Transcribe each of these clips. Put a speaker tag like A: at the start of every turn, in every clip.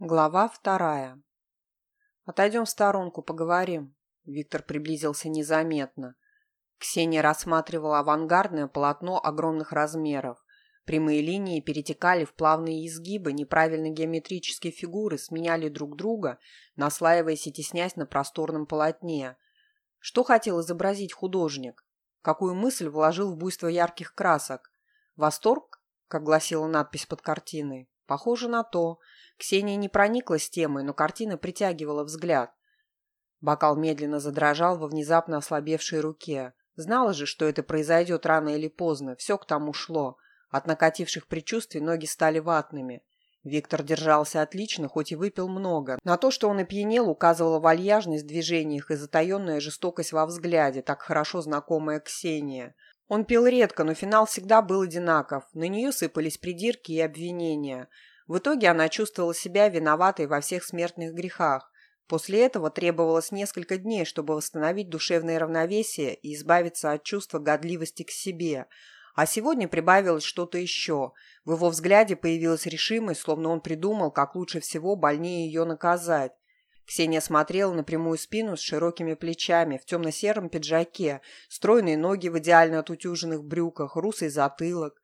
A: Глава вторая. «Отойдем в сторонку, поговорим». Виктор приблизился незаметно. Ксения рассматривала авангардное полотно огромных размеров. Прямые линии перетекали в плавные изгибы, неправильные геометрические фигуры сменяли друг друга, наслаиваясь и теснясь на просторном полотне. Что хотел изобразить художник? Какую мысль вложил в буйство ярких красок? Восторг, как гласила надпись под картиной? Похоже на то – Ксения не прониклась темой, но картина притягивала взгляд. Бокал медленно задрожал во внезапно ослабевшей руке. Знала же, что это произойдет рано или поздно. Все к тому шло. От накативших предчувствий ноги стали ватными. Виктор держался отлично, хоть и выпил много. На то, что он опьянел, указывала вальяжность в движениях и затаенная жестокость во взгляде, так хорошо знакомая Ксения. Он пил редко, но финал всегда был одинаков. На нее сыпались придирки и обвинения – в итоге она чувствовала себя виноватой во всех смертных грехах. После этого требовалось несколько дней, чтобы восстановить душевное равновесие и избавиться от чувства годливости к себе. А сегодня прибавилось что-то еще. В его взгляде появилась решимость, словно он придумал, как лучше всего больнее ее наказать. Ксения смотрела на прямую спину с широкими плечами, в темно-сером пиджаке, стройные ноги в идеально отутюженных брюках, русый затылок.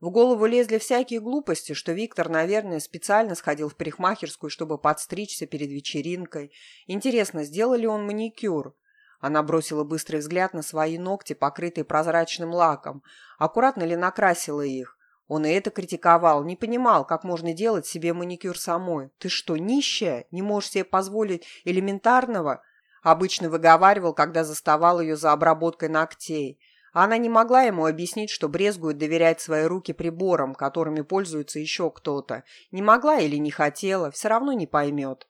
A: В голову лезли всякие глупости, что Виктор, наверное, специально сходил в парикмахерскую, чтобы подстричься перед вечеринкой. Интересно, сделал ли он маникюр? Она бросила быстрый взгляд на свои ногти, покрытые прозрачным лаком. Аккуратно ли накрасила их? Он и это критиковал, не понимал, как можно делать себе маникюр самой. «Ты что, нищая? Не можешь себе позволить элементарного?» Обычно выговаривал, когда заставал ее за обработкой ногтей. Она не могла ему объяснить, что брезгует доверять свои руки приборам, которыми пользуется еще кто-то. Не могла или не хотела, все равно не поймет.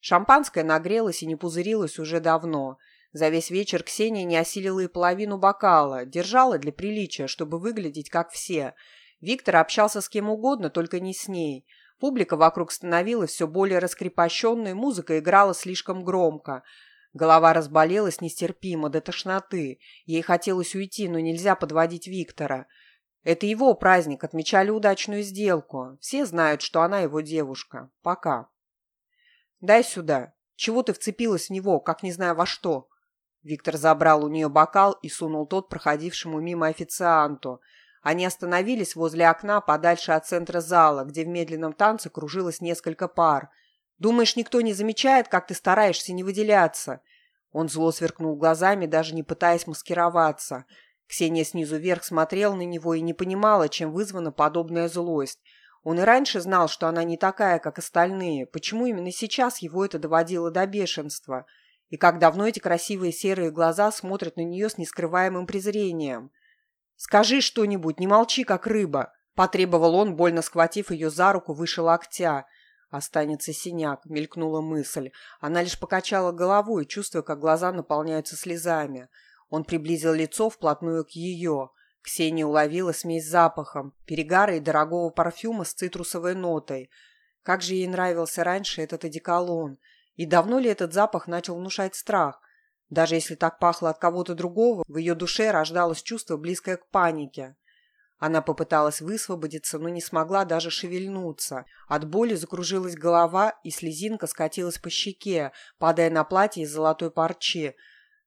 A: Шампанское нагрелось и не пузырилось уже давно. За весь вечер Ксения не осилила и половину бокала, держала для приличия, чтобы выглядеть как все. Виктор общался с кем угодно, только не с ней. Публика вокруг становилась все более раскрепощенной, музыка играла слишком громко – Голова разболелась нестерпимо, до тошноты. Ей хотелось уйти, но нельзя подводить Виктора. Это его праздник, отмечали удачную сделку. Все знают, что она его девушка. Пока. «Дай сюда. Чего ты вцепилась в него, как не знаю во что?» Виктор забрал у нее бокал и сунул тот проходившему мимо официанту. Они остановились возле окна подальше от центра зала, где в медленном танце кружилось несколько пар – Думаешь, никто не замечает, как ты стараешься не выделяться?» Он зло сверкнул глазами, даже не пытаясь маскироваться. Ксения снизу вверх смотрела на него и не понимала, чем вызвана подобная злость. Он и раньше знал, что она не такая, как остальные. Почему именно сейчас его это доводило до бешенства? И как давно эти красивые серые глаза смотрят на нее с нескрываемым презрением? «Скажи что-нибудь, не молчи, как рыба!» Потребовал он, больно схватив ее за руку выше локтя. «Останется синяк», — мелькнула мысль. Она лишь покачала головой, чувствуя, как глаза наполняются слезами. Он приблизил лицо вплотную к ее. Ксения уловила смесь запахом, перегара и дорогого парфюма с цитрусовой нотой. Как же ей нравился раньше этот одеколон. И давно ли этот запах начал внушать страх? Даже если так пахло от кого-то другого, в ее душе рождалось чувство, близкое к панике. Она попыталась высвободиться, но не смогла даже шевельнуться. От боли закружилась голова, и слезинка скатилась по щеке, падая на платье из золотой парчи.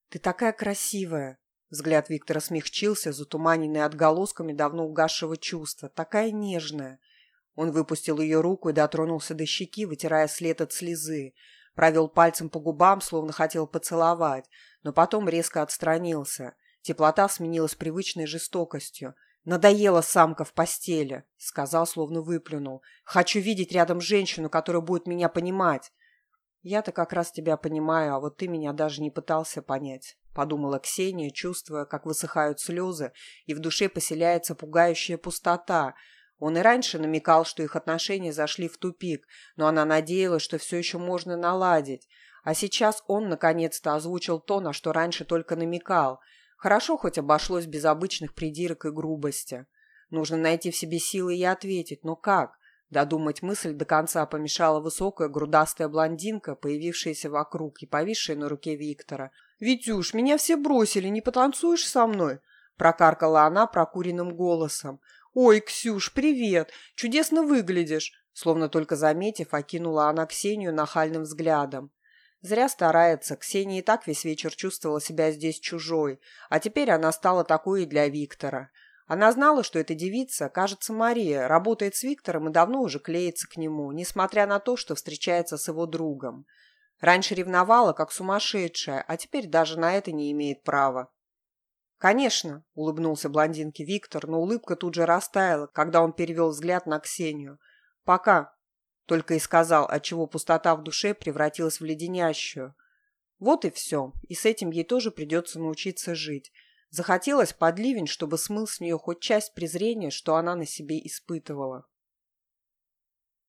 A: «Ты такая красивая!» Взгляд Виктора смягчился, затуманенный отголосками давно угасшего чувства. «Такая нежная!» Он выпустил ее руку и дотронулся до щеки, вытирая след от слезы. Провел пальцем по губам, словно хотел поцеловать, но потом резко отстранился. Теплота сменилась привычной жестокостью. «Надоела самка в постели», — сказал, словно выплюнул. «Хочу видеть рядом женщину, которая будет меня понимать». «Я-то как раз тебя понимаю, а вот ты меня даже не пытался понять», — подумала Ксения, чувствуя, как высыхают слезы, и в душе поселяется пугающая пустота. Он и раньше намекал, что их отношения зашли в тупик, но она надеялась, что все еще можно наладить. А сейчас он, наконец-то, озвучил то, на что раньше только намекал — Хорошо хоть обошлось без обычных придирок и грубости. Нужно найти в себе силы и ответить, но как? Додумать мысль до конца помешала высокая грудастая блондинка, появившаяся вокруг и повисшая на руке Виктора. «Витюш, меня все бросили, не потанцуешь со мной?» Прокаркала она прокуренным голосом. «Ой, Ксюш, привет! Чудесно выглядишь!» Словно только заметив, окинула она Ксению нахальным взглядом. Зря старается, Ксения и так весь вечер чувствовала себя здесь чужой, а теперь она стала такой и для Виктора. Она знала, что эта девица, кажется, Мария, работает с Виктором и давно уже клеится к нему, несмотря на то, что встречается с его другом. Раньше ревновала, как сумасшедшая, а теперь даже на это не имеет права. «Конечно», — улыбнулся блондинке Виктор, но улыбка тут же растаяла, когда он перевел взгляд на Ксению. «Пока», — только и сказал, отчего пустота в душе превратилась в леденящую. Вот и все, и с этим ей тоже придется научиться жить. Захотелось под ливень, чтобы смыл с нее хоть часть презрения, что она на себе испытывала.